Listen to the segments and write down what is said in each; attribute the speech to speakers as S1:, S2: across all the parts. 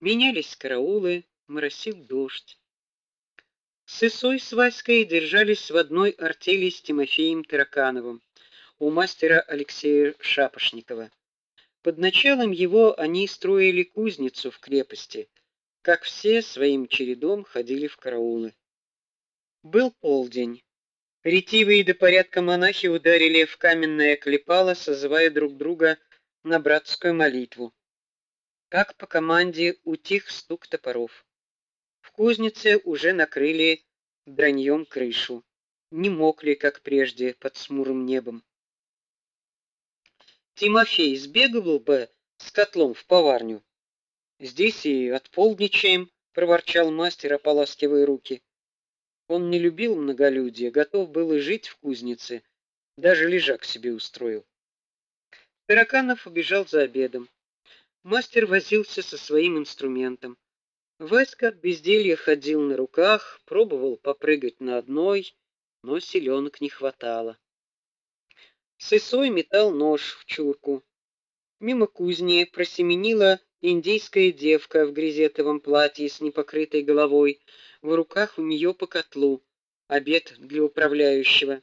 S1: Менялись караулы, моросил дождь. Сысой с Васькой держались в одной артели с Тимофеем Таракановым у мастера Алексея Шапошникова. Под началом его они строили кузницу в крепости, как все своим чередом ходили в караулы. Был полдень. Ретивые до порядка монахи ударили в каменное клепало, созывая друг друга на братскую молитву. Как по команде утих стук топоров. В кузнице уже накрыли драньем крышу. Не мокли, как прежде, под смурым небом. Тимофей сбегал бы с котлом в поварню. Здесь и отполдничаем, проворчал мастер, ополаскивая руки. Он не любил многолюдие, готов был и жить в кузнице, даже лежак себе устроил. Тараканов убежал за обедом. Мастер возился со своим инструментом. Васька от безделья ходил на руках, пробовал попрыгать на одной, но силёнок не хватало. Сысой метал нож в чурку. Мимо кузни просеменила индийская девка в грезетовом платье с непокрытой головой, в руках у нее по котлу, обед для управляющего.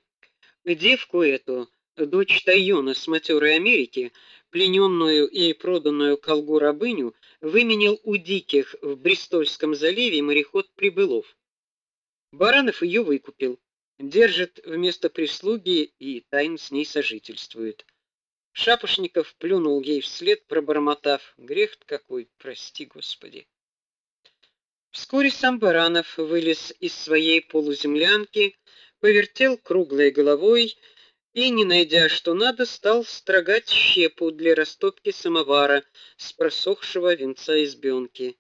S1: Девку эту, дочь Тайона с матерой Америки, плененную и проданную колгу рабыню, выменял у диких в Бристольском заливе мореход Прибылов. Баранов ее выкупил, держит вместо прислуги и тайно с ней сожительствует. Шапошников плюнул ей вслед, пробормотав: "Грех какой, прости, Господи". Вскоре сам Баранов вылез из своей полуземлянки, повертел круглой головой и, не найдя что надо, стал строгать щепу для растопки самовара с просохшего венца избенки.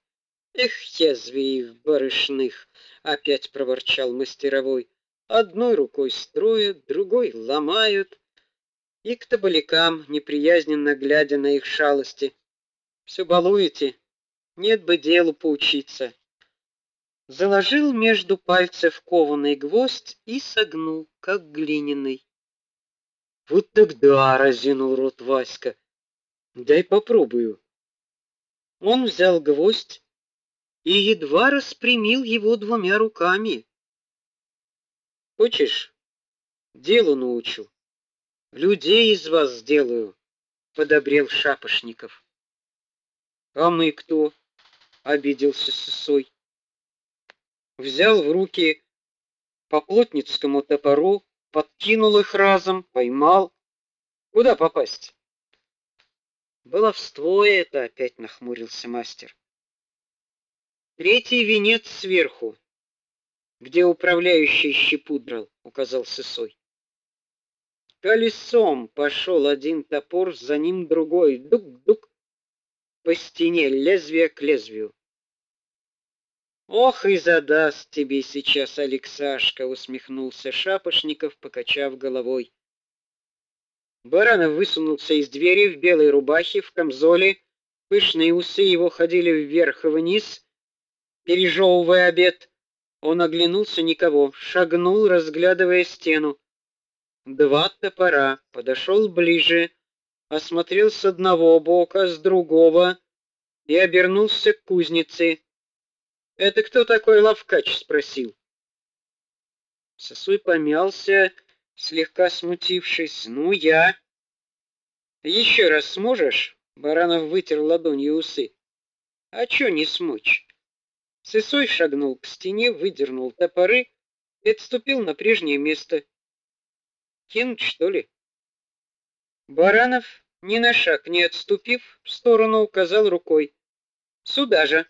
S1: Эх, язви их барышных, опять проворчал мастеровой. Одной рукой строят, другой ломают. И к табалякам, неприязненно глядя на их шалости. Все балуете, нет бы делу поучиться заложил между пальцев кованый гвоздь и согнул, как глиняный. Вот тогда разинул рот Васька. Дай попробую. Он взял гвоздь и едва распрямил его двумя руками. Хочешь, делу научу. Людей из вас сделаю, подобрел Шапошников. А мы кто? обиделся Сысой взял в руки по плотницкому топору, подкинул их разом, поймал. Куда попасть? Баловство это, опять нахмурился мастер. Третий венец сверху, где управляющий щепу драл, указал Сысой. Колесом пошел один топор, за ним другой, дук-дук, по стене лезвие к лезвию. Ох и задаст тебе сейчас Алексашка, усмехнулся Шапошников, покачав головой. Баранов высунулся из двери в белой рубахе, в камзоле, пышные усы его ходили вверх и вниз, пережевывая обед. Он оглянулся никого, шагнул, разглядывая стену. Два топора, подошел ближе, осмотрел с одного бока, с другого и обернулся к кузнице. Это кто такой Лавкач спросил. Сосуй помялся, слегка смутившись. Ну я. Еще раз сможешь? Баранов вытер ладонью усы. А что не смочь? Сысой шагнул к стене, выдернул топоры и отступил на прежнее место. Кинуть, что ли? Баранов, ни на шаг не отступив, в сторону указал рукой. Сюда же.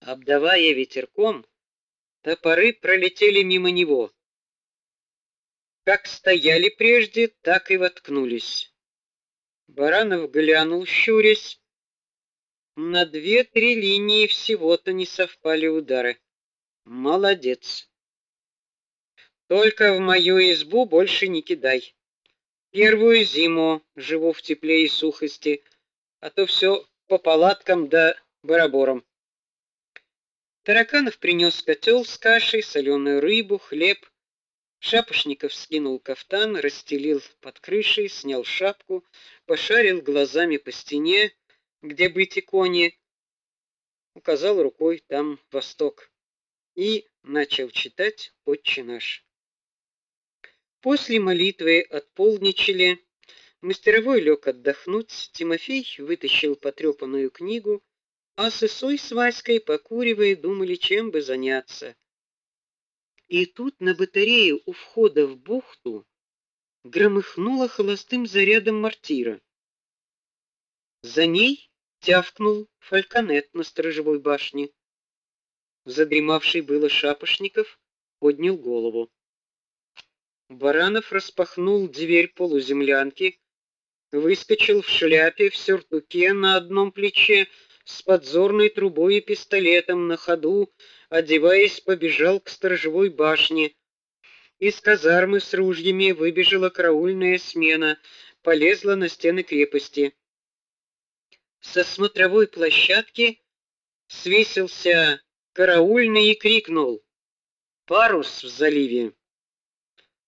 S1: Обдавая ветерком, топоры пролетели мимо него. Как стояли прежде, так и воткнулись. Баранов глянул, щурясь. На две-три линии всего-то не совпали удары. Молодец. Только в мою избу больше не кидай. Первую зиму живу в тепле и сухости, а то все по палаткам да бараборам. Тараканов принес котел с кашей, соленую рыбу, хлеб. Шапошников скинул кафтан, расстелил под крышей, снял шапку, пошарил глазами по стене, где быть иконе, указал рукой там восток и начал читать Отче наш. После молитвы отполничали, мастеровой лег отдохнуть, Тимофей вытащил потрепанную книгу, а с Исой с Васькой, покуривая, думали, чем бы заняться. И тут на батарее у входа в бухту громыхнуло холостым зарядом мортира. За ней тявкнул фальконет на сторожевой башне. Задремавший было Шапошников поднял голову. Баранов распахнул дверь полуземлянки, выскочил в шляпе, в сюртуке на одном плече, с подзорной трубой и пистолетом на ходу, одеваясь, побежал к сторожевой башне. Из казармы с ружьями выбежала караульная смена, полезла на стены крепости. Со смотровой площадки свесился караульный и крикнул: "Парус в заливе!"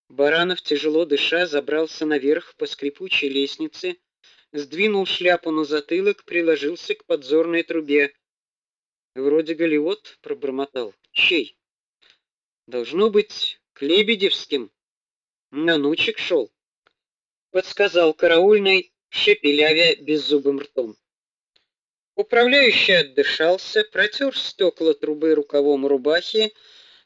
S1: Баранов, тяжело дыша, забрался наверх по скрипучей лестнице, сдвинул шляпу на затылок, приложился к подзорной трубе. Вроде Голливуд пробормотал. Чей? Должно быть, к Лебедевским. На нучек шел. Подсказал караульный, шепелявя беззубым ртом. Управляющий отдышался, протер стекла трубы рукавом рубахи,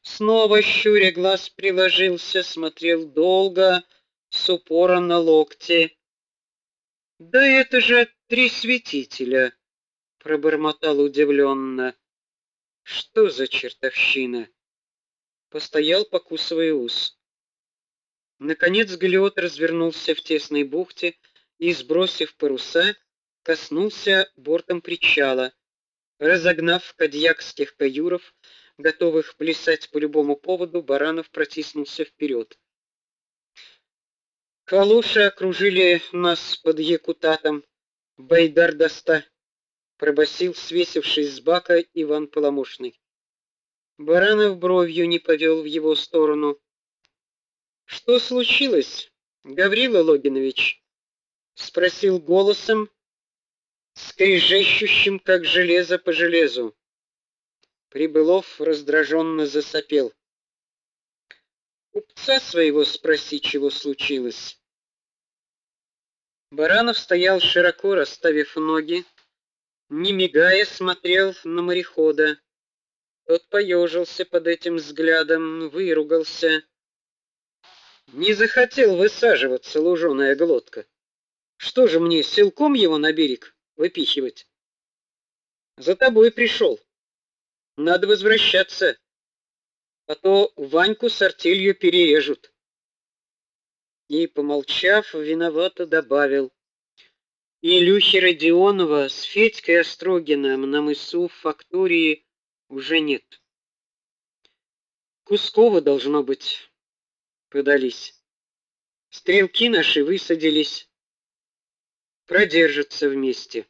S1: снова щуря глаз приложился, смотрел долго, с упором на локти. Да это же три святителя, пробормотал удивленно. Что за чертовщина? Постоял, покусывая ус. Наконец Галиот развернулся в тесной бухте и, сбросив паруса, коснулся бортом причала, разогнав кадьякских каюров, готовых плясать по любому поводу, Баранов протиснулся вперед. Калуши окружили нас под Якутатом. Байдардаста пробасил свесившись с бака Иван Поломошный. Баранов бровью не повел в его сторону. Что случилось, Гаврила Логинович? спросил голосом, скрежещущим, как железо по железу. Прибылов раздраженно засопел. Купца своего спроси, чего случилось. Баранов стоял широко расставив ноги, не мигая смотрел на морехода. Тот поежился под этим взглядом, выругался. Не захотел высаживаться луженая глотка. Что же мне силком его на берег выпихивать. За тобой пришел. Надо возвращаться, а то Ваньку с артелью перережут. И, помолчав, виновато добавил: Илюхи Родионова с Федькой Острогиным на мысу в фактории уже нет. Кускова должно быть подались. Стрелки наши высадились продержатся вместе.